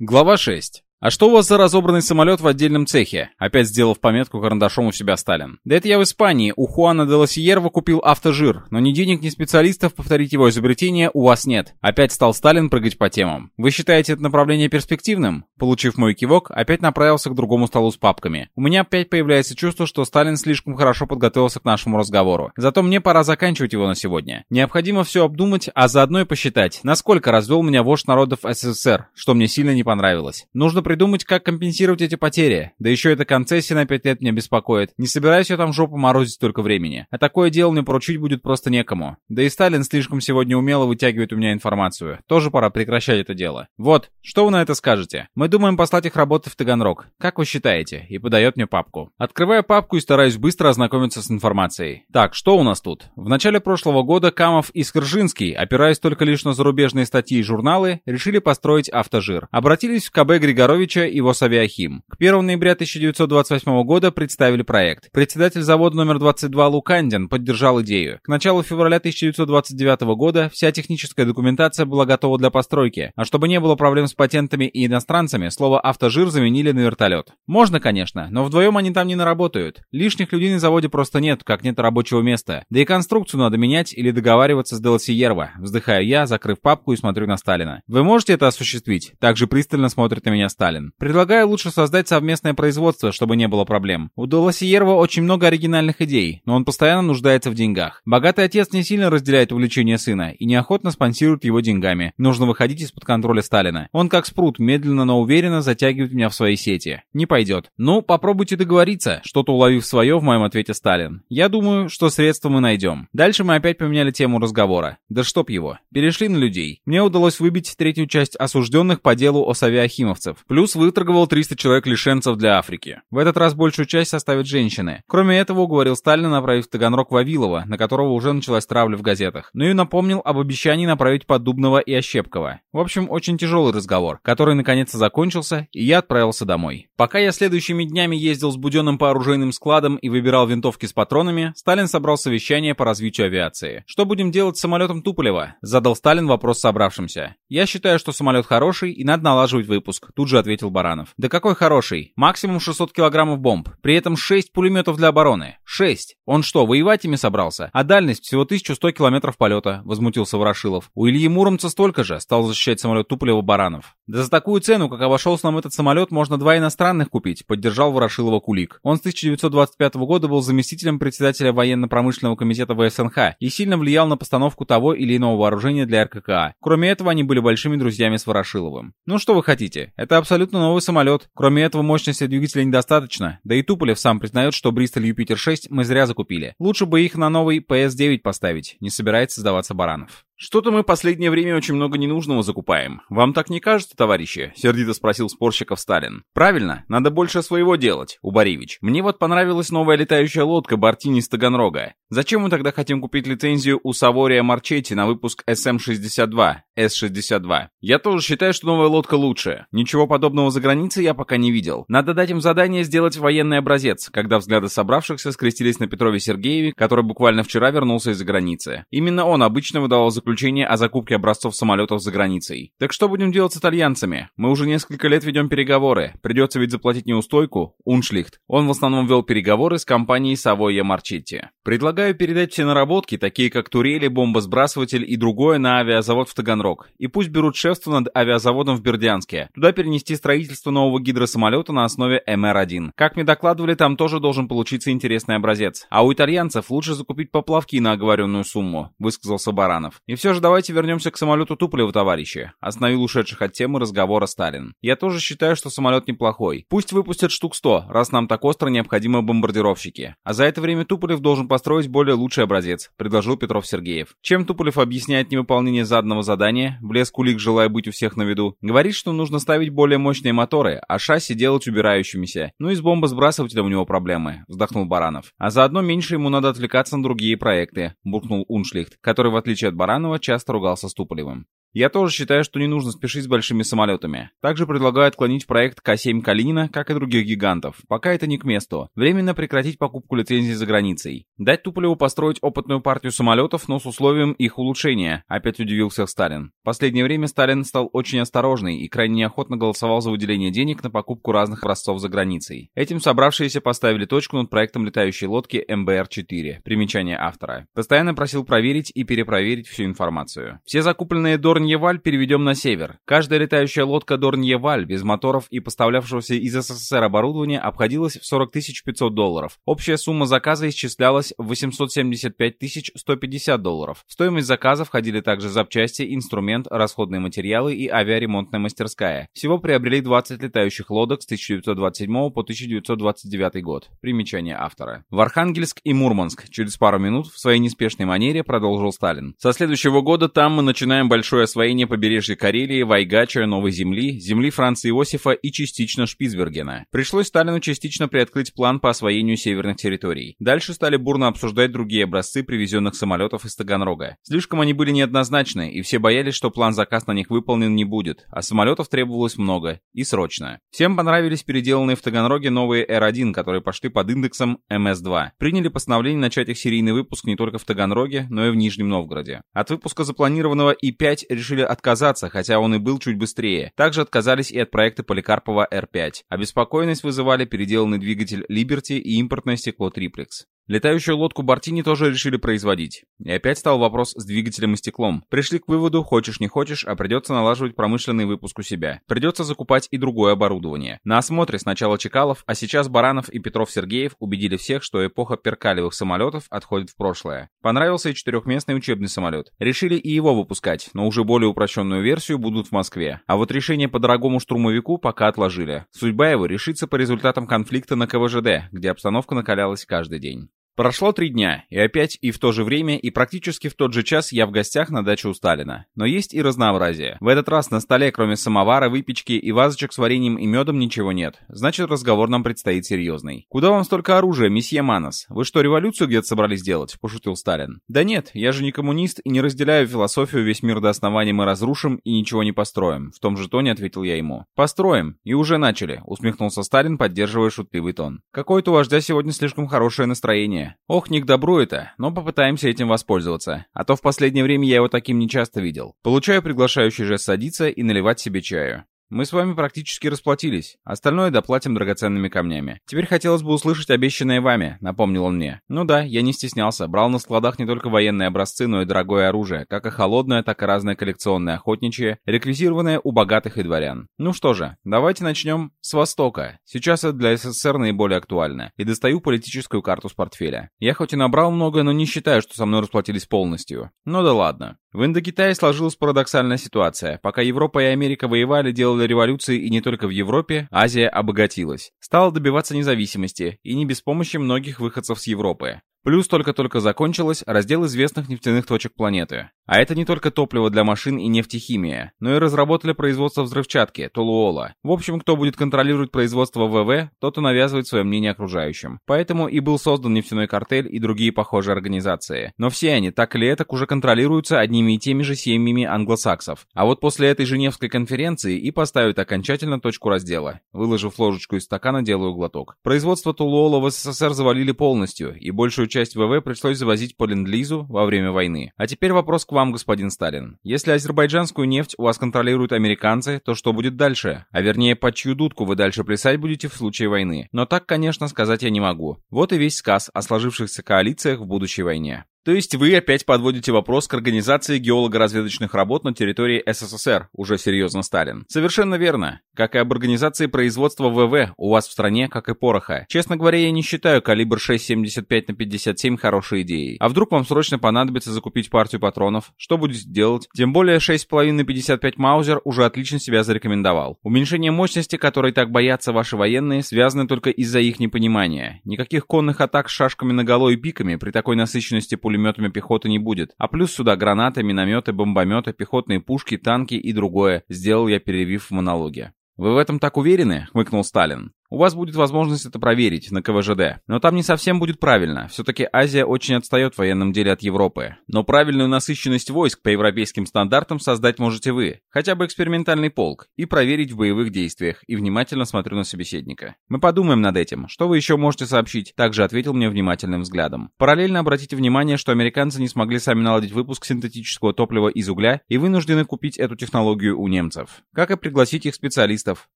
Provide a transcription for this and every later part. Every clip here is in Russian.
Глава 6. «А что у вас за разобранный самолет в отдельном цехе?» Опять сделав пометку карандашом у себя Сталин. «Да это я в Испании. У Хуана де Лосиерва купил автожир. Но ни денег, ни специалистов повторить его изобретение у вас нет». Опять стал Сталин прыгать по темам. «Вы считаете это направление перспективным?» Получив мой кивок, опять направился к другому столу с папками. У меня опять появляется чувство, что Сталин слишком хорошо подготовился к нашему разговору. Зато мне пора заканчивать его на сегодня. Необходимо все обдумать, а заодно и посчитать, насколько развел меня вождь народов СССР, что мне сильно не понравилось. Нужно придумать, как компенсировать эти потери. Да еще эта концессия на пять лет меня беспокоит. Не собираюсь я там жопу морозить столько времени. А такое дело мне поручить будет просто некому. Да и Сталин слишком сегодня умело вытягивает у меня информацию. Тоже пора прекращать это дело. Вот, что вы на это скажете? Мы думаем послать их работать в Таганрог. Как вы считаете? И подает мне папку. Открываю папку и стараюсь быстро ознакомиться с информацией. Так, что у нас тут? В начале прошлого года Камов и Скржинский, опираясь только лишь на зарубежные статьи и журналы, решили построить автожир. Обратились в КБ Григорович Ильича и Восавиахим. К 1 ноября 1928 года представили проект. Председатель завода номер 22 Лукандин поддержал идею. К началу февраля 1929 года вся техническая документация была готова для постройки, а чтобы не было проблем с патентами и иностранцами, слово «автожир» заменили на вертолет. Можно, конечно, но вдвоем они там не наработают. Лишних людей на заводе просто нет, как нет рабочего места. Да и конструкцию надо менять или договариваться с Делосиерва. Вздыхаю я, закрыв папку и смотрю на Сталина. Вы можете это осуществить? Также пристально смотрит на меня Сталин. Сталин. Предлагаю лучше создать совместное производство, чтобы не было проблем. У Долосиерва очень много оригинальных идей, но он постоянно нуждается в деньгах. Богатый отец не сильно разделяет увлечение сына и неохотно спонсирует его деньгами. Нужно выходить из-под контроля Сталина. Он как спрут, медленно, но уверенно затягивает меня в свои сети. Не пойдет. Ну, попробуйте договориться, что-то уловив свое в моем ответе Сталин. Я думаю, что средства мы найдем. Дальше мы опять поменяли тему разговора. Да чтоб его. Перешли на людей. Мне удалось выбить третью часть осужденных по делу о Савиахимовцев. Плюс выторговал 300 человек лишенцев для Африки. В этот раз большую часть составят женщины. Кроме этого, уговорил Сталина направить в Таганрог Вавилова, на которого уже началась травля в газетах. Ну и напомнил об обещании направить Поддубного и Ощепкова. В общем, очень тяжелый разговор, который наконец-то закончился, и я отправился домой. Пока я следующими днями ездил с буденным по оружейным складам и выбирал винтовки с патронами, Сталин собрал совещание по развитию авиации. «Что будем делать с самолетом Туполева?» Задал Сталин вопрос собравшимся. «Я считаю, что самолет хороший и надо налаживать выпуск», тут же ответил Баранов. «Да какой хороший? Максимум 600 килограммов бомб. При этом 6 пулеметов для обороны. 6. Он что, воевать ими собрался? А дальность всего 1100 километров полета», — возмутился Ворошилов. «У Ильи Муромца столько же», — стал защищать самолет Туполева Баранов. «Да за такую цену, как обошелся нам этот самолет, можно два иностранных купить», — поддержал Ворошилова Кулик. Он с 1925 года был заместителем председателя военно-промышленного комитета ВСНХ и сильно влиял на постановку того или иного вооружения для РККА. Кроме этого, они были большими друзьями с Ворошиловым. «Ну что вы хотите? Это абсолютно новый самолет. Кроме этого, мощности двигателя недостаточно. Да и Туполев сам признает, что Бристоль Юпитер-6 мы зря закупили. Лучше бы их на новый PS-9 поставить. Не собирается сдаваться Баранов. «Что-то мы последнее время очень много ненужного закупаем. Вам так не кажется, товарищи?» — сердито спросил спорщиков Сталин. «Правильно, надо больше своего делать, Убаревич. Мне вот понравилась новая летающая лодка Бартини из Таганрога. Зачем мы тогда хотим купить лицензию у Савория Марчетти на выпуск SM-62, S-62? Я тоже считаю, что новая лодка лучше. Ничего подобного за границей я пока не видел. Надо дать им задание сделать военный образец, когда взгляды собравшихся скрестились на Петрове Сергееве, который буквально вчера вернулся из-за границы. Именно он обычно выдавал заключение о закупке образцов самолетов за границей. Так что будем делать с итальянцами? Мы уже несколько лет ведем переговоры. Придется ведь заплатить неустойку, Уншлихт. Он в основном вел переговоры с компанией Савойя Марчетти. Предлагаю передать все наработки, такие как турели, бомбосбрасыватель и другое, на авиазавод в Таганрог. И пусть берут шефство над авиазаводом в Бердянске. Туда перенести строительство нового гидросамолета на основе МР-1. Как мне докладывали, там тоже должен получиться интересный образец. А у итальянцев лучше закупить поплавки на оговоренную сумму, высказался Баранов. И все же давайте вернемся к самолету Туполева, товарищи. Остановил ушедших от темы разговора Сталин. Я тоже считаю, что самолет неплохой. Пусть выпустят штук 100, раз нам так остро необходимы бомбардировщики. А за это время Туполев должен построить более лучший образец, предложил Петров Сергеев. Чем Туполев объясняет невыполнение заданного задания, влез Кулик, желая быть у всех на виду, говорит, что нужно ставить более мощные моторы, а шасси делать убирающимися. Ну и с бомбосбрасывателем у него проблемы, вздохнул Баранов. А заодно меньше ему надо отвлекаться на другие проекты, буркнул Уншлихт, который, в отличие от Баранова, часто ругался с Туполевым. Я тоже считаю, что не нужно спешить с большими самолетами. Также предлагаю отклонить проект К-7 Калинина, как и других гигантов. Пока это не к месту. Временно прекратить покупку лицензий за границей. Дать Туполеву построить опытную партию самолетов, но с условием их улучшения, опять удивился Сталин. Последнее время Сталин стал очень осторожный и крайне неохотно голосовал за выделение денег на покупку разных образцов за границей. Этим собравшиеся поставили точку над проектом летающей лодки МБР-4. Примечание автора. Постоянно просил проверить и перепроверить всю информацию. Все закупленные Дорньеваль переведем на север. Каждая летающая лодка Дорньеваль без моторов и поставлявшегося из СССР оборудования обходилась в 40 500 долларов. Общая сумма заказа исчислялась в 875 150 долларов. В стоимость заказа входили также запчасти, инструмент, расходные материалы и авиаремонтная мастерская. Всего приобрели 20 летающих лодок с 1927 по 1929 год. Примечание автора. В Архангельск и Мурманск через пару минут в своей неспешной манере продолжил Сталин. Со следующего года там мы начинаем большое освоение побережья Карелии, Вайгача, Новой Земли, земли Франца Иосифа и частично Шпицбергена. Пришлось Сталину частично приоткрыть план по освоению северных территорий. Дальше стали бурно обсуждать другие образцы привезенных самолетов из Таганрога. Слишком они были неоднозначны, и все боялись, что план-заказ на них выполнен не будет, а самолетов требовалось много и срочно. Всем понравились переделанные в Таганроге новые R1, которые пошли под индексом MS-2. Приняли постановление начать их серийный выпуск не только в Таганроге, но и в Нижнем Новгороде. От выпуска запланированного И-5 решили отказаться, хотя он и был чуть быстрее. Также отказались и от проекта Поликарпова R5. Обеспокоенность вызывали переделанный двигатель Liberty и импортное стекло Triplex. Летающую лодку Бартини тоже решили производить. И опять стал вопрос с двигателем и стеклом. Пришли к выводу, хочешь не хочешь, а придется налаживать промышленный выпуск у себя. Придется закупать и другое оборудование. На осмотре сначала Чекалов, а сейчас Баранов и Петров-Сергеев убедили всех, что эпоха перкалевых самолетов отходит в прошлое. Понравился и четырехместный учебный самолет. Решили и его выпускать, но уже более упрощенную версию будут в Москве. А вот решение по дорогому штурмовику пока отложили. Судьба его решится по результатам конфликта на КВЖД, где обстановка накалялась каждый день. Прошло три дня, и опять и в то же время, и практически в тот же час я в гостях на даче у Сталина. Но есть и разнообразие. В этот раз на столе, кроме самовара, выпечки и вазочек с вареньем и медом, ничего нет. Значит, разговор нам предстоит серьезный. «Куда вам столько оружия, месье Манос? Вы что, революцию где-то собрались делать?» – пошутил Сталин. «Да нет, я же не коммунист и не разделяю философию «весь мир до основания мы разрушим и ничего не построим», – в том же тоне ответил я ему. «Построим, и уже начали», – усмехнулся Сталин, поддерживая шутливый тон. «Какое-то у вождя сегодня слишком хорошее настроение». Ох, не к добру это, но попытаемся этим воспользоваться. А то в последнее время я его таким не часто видел. Получаю приглашающий жест садиться и наливать себе чаю. Мы с вами практически расплатились. Остальное доплатим драгоценными камнями. Теперь хотелось бы услышать обещанное вами, напомнил он мне. Ну да, я не стеснялся. Брал на складах не только военные образцы, но и дорогое оружие, как и холодное, так и разное коллекционное охотничье, реквизированное у богатых и дворян. Ну что же, давайте начнем с Востока. Сейчас это для СССР наиболее актуально. И достаю политическую карту с портфеля. Я хоть и набрал много, но не считаю, что со мной расплатились полностью. Ну да ладно. В Индокитае сложилась парадоксальная ситуация. Пока Европа и Америка воевали, делали революции и не только в Европе, Азия обогатилась. Стала добиваться независимости, и не без помощи многих выходцев с Европы. Плюс только-только закончилось раздел известных нефтяных точек планеты. А это не только топливо для машин и нефтехимия, но и разработали производство взрывчатки, толуола. В общем, кто будет контролировать производство ВВ, тот и навязывает свое мнение окружающим. Поэтому и был создан нефтяной картель и другие похожие организации. Но все они, так или этак, уже контролируются одними и теми же семьями англосаксов. А вот после этой Женевской конференции и поставят окончательно точку раздела. Выложив ложечку из стакана, делаю глоток. Производство толуола в СССР завалили полностью, и большую часть ВВ пришлось завозить по ленд-лизу во время войны. А теперь вопрос к вам, господин Сталин. Если азербайджанскую нефть у вас контролируют американцы, то что будет дальше? А вернее, под чью дудку вы дальше плясать будете в случае войны? Но так, конечно, сказать я не могу. Вот и весь сказ о сложившихся коалициях в будущей войне. То есть вы опять подводите вопрос к организации геолого-разведочных работ на территории СССР, уже серьезно Сталин. Совершенно верно. Как и об организации производства ВВ у вас в стране, как и пороха. Честно говоря, я не считаю калибр 6,75 на 57 хорошей идеей. А вдруг вам срочно понадобится закупить партию патронов? Что будете делать? Тем более 6,5 на 55 Маузер уже отлично себя зарекомендовал. Уменьшение мощности, которой так боятся ваши военные, связано только из-за их непонимания. Никаких конных атак с шашками наголо и пиками при такой насыщенности пулеметов пулеметами пехоты не будет. А плюс сюда гранаты, минометы, бомбометы, пехотные пушки, танки и другое, сделал я перевив в монологе. «Вы в этом так уверены?» — хмыкнул Сталин. У вас будет возможность это проверить на КВЖД. Но там не совсем будет правильно. Все-таки Азия очень отстает в военном деле от Европы. Но правильную насыщенность войск по европейским стандартам создать можете вы. Хотя бы экспериментальный полк. И проверить в боевых действиях. И внимательно смотрю на собеседника. Мы подумаем над этим. Что вы еще можете сообщить? Также ответил мне внимательным взглядом. Параллельно обратите внимание, что американцы не смогли сами наладить выпуск синтетического топлива из угля и вынуждены купить эту технологию у немцев. Как и пригласить их специалистов.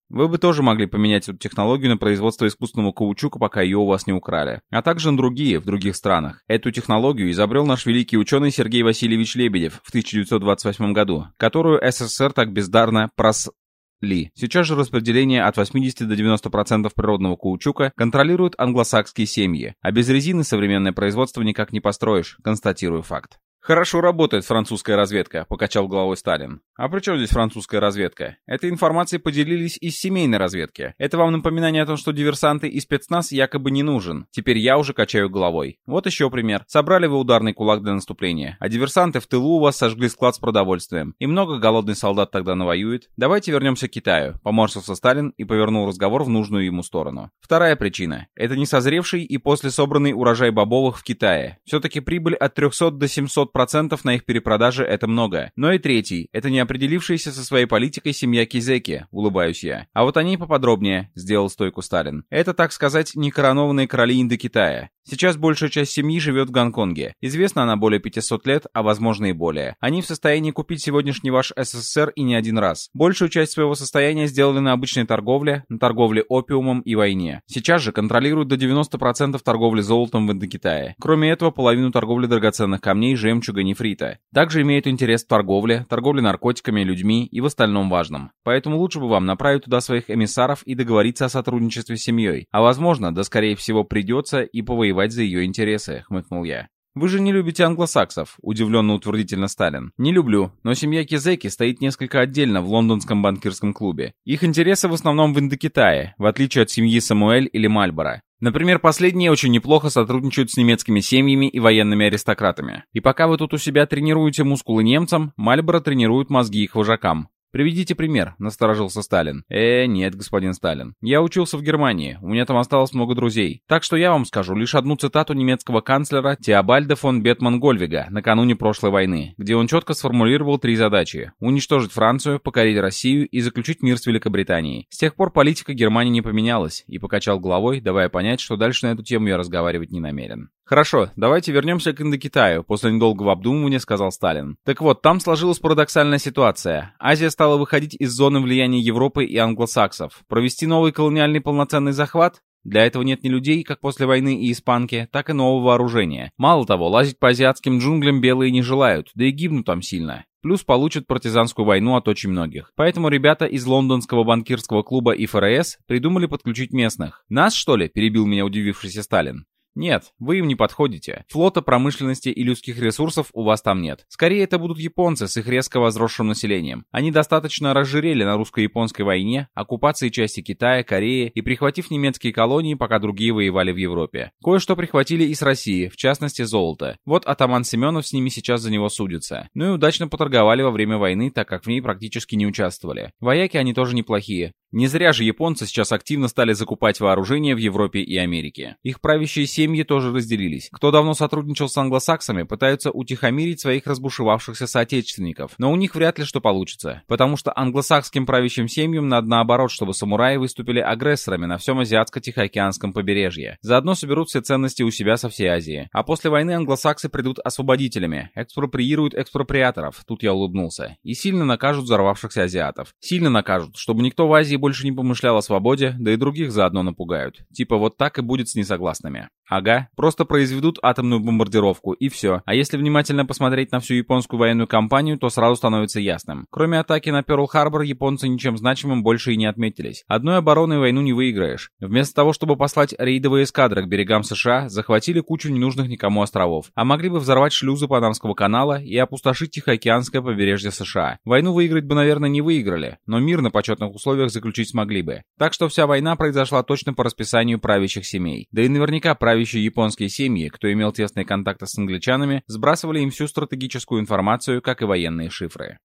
Вы бы тоже могли поменять эту технологию технологию на производство искусственного каучука, пока ее у вас не украли, а также на другие, в других странах. Эту технологию изобрел наш великий ученый Сергей Васильевич Лебедев в 1928 году, которую СССР так бездарно прос... Ли. Сейчас же распределение от 80 до 90% природного каучука контролируют англосакские семьи, а без резины современное производство никак не построишь, констатирую факт. «Хорошо работает французская разведка», — покачал головой Сталин. «А при чем здесь французская разведка? Этой информацией поделились из семейной разведки. Это вам напоминание о том, что диверсанты и спецназ якобы не нужен. Теперь я уже качаю головой. Вот еще пример. Собрали вы ударный кулак для наступления, а диверсанты в тылу у вас сожгли склад с продовольствием. И много голодный солдат тогда навоюет. Давайте вернемся к Китаю», — поморщился Сталин и повернул разговор в нужную ему сторону. Вторая причина. Это не созревший и после собранный урожай бобовых в Китае. Все-таки прибыль от 300 до 700 процентов на их перепродаже это много. Но и третий, это не определившаяся со своей политикой семья Кизеки, улыбаюсь я. А вот о ней поподробнее, сделал стойку Сталин. Это, так сказать, не коронованные короли Индокитая. Сейчас большая часть семьи живет в Гонконге. Известно она более 500 лет, а возможно и более. Они в состоянии купить сегодняшний ваш СССР и не один раз. Большую часть своего состояния сделали на обычной торговле, на торговле опиумом и войне. Сейчас же контролируют до 90% торговли золотом в Индокитае. Кроме этого, половину торговли драгоценных камней, жемчуга, нефрита. Также имеют интерес в торговле, торговле наркотиками, людьми и в остальном важном. Поэтому лучше бы вам направить туда своих эмиссаров и договориться о сотрудничестве с семьей. А возможно, да скорее всего придется и повоевать воевать за ее интересы», — хмыкнул я. «Вы же не любите англосаксов», — удивленно утвердительно Сталин. «Не люблю, но семья Кизеки стоит несколько отдельно в лондонском банкирском клубе. Их интересы в основном в Индокитае, в отличие от семьи Самуэль или Мальборо. Например, последние очень неплохо сотрудничают с немецкими семьями и военными аристократами. И пока вы тут у себя тренируете мускулы немцам, Мальборо тренирует мозги их вожакам. «Приведите пример», — насторожился Сталин. «Э, нет, господин Сталин. Я учился в Германии, у меня там осталось много друзей. Так что я вам скажу лишь одну цитату немецкого канцлера Теобальда фон Бетман-Гольвига накануне прошлой войны, где он четко сформулировал три задачи — уничтожить Францию, покорить Россию и заключить мир с Великобританией. С тех пор политика Германии не поменялась, и покачал головой, давая понять, что дальше на эту тему я разговаривать не намерен. «Хорошо, давайте вернемся к Индокитаю», — после недолгого обдумывания сказал Сталин. «Так вот, там сложилась парадоксальная ситуация. Азия стала выходить из зоны влияния Европы и англосаксов. Провести новый колониальный полноценный захват? Для этого нет ни людей, как после войны и испанки, так и нового вооружения. Мало того, лазить по азиатским джунглям белые не желают, да и гибнут там сильно. Плюс получат партизанскую войну от очень многих. Поэтому ребята из лондонского банкирского клуба и ФРС придумали подключить местных. «Нас, что ли?» – перебил меня удивившийся Сталин. Нет, вы им не подходите. Флота, промышленности и людских ресурсов у вас там нет. Скорее, это будут японцы с их резко возросшим населением. Они достаточно разжирели на русско-японской войне, оккупации части Китая, Кореи и прихватив немецкие колонии, пока другие воевали в Европе. Кое-что прихватили и с России, в частности золото. Вот атаман Семенов с ними сейчас за него судится. Ну и удачно поторговали во время войны, так как в ней практически не участвовали. Вояки они тоже неплохие. Не зря же японцы сейчас активно стали закупать вооружение в Европе и Америке. Их правящие семьи тоже разделились. Кто давно сотрудничал с англосаксами, пытаются утихомирить своих разбушевавшихся соотечественников, но у них вряд ли что получится, потому что англосакским правящим семьям надо наоборот, чтобы самураи выступили агрессорами на всем азиатско-тихоокеанском побережье. Заодно соберут все ценности у себя со всей Азии. А после войны англосаксы придут освободителями, экспроприируют экспроприаторов, тут я улыбнулся, и сильно накажут взорвавшихся азиатов. Сильно накажут, чтобы никто в Азии больше не помышлял о свободе, да и других заодно напугают. Типа вот так и будет с несогласными. Ага, просто произведут атомную бомбардировку, и все. А если внимательно посмотреть на всю японскую военную кампанию, то сразу становится ясным. Кроме атаки на Перл-Харбор, японцы ничем значимым больше и не отметились. Одной обороной войну не выиграешь. Вместо того, чтобы послать рейдовые эскадры к берегам США, захватили кучу ненужных никому островов. А могли бы взорвать шлюзы Панамского канала и опустошить Тихоокеанское побережье США. Войну выиграть бы, наверное, не выиграли, но мир на почетных условиях заключить смогли бы. Так что вся война произошла точно по расписанию правящих семей. Да и наверняка правящие японские семьи, кто имел тесные контакты с англичанами, сбрасывали им всю стратегическую информацию, как и военные шифры.